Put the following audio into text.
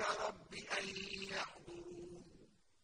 ربي أن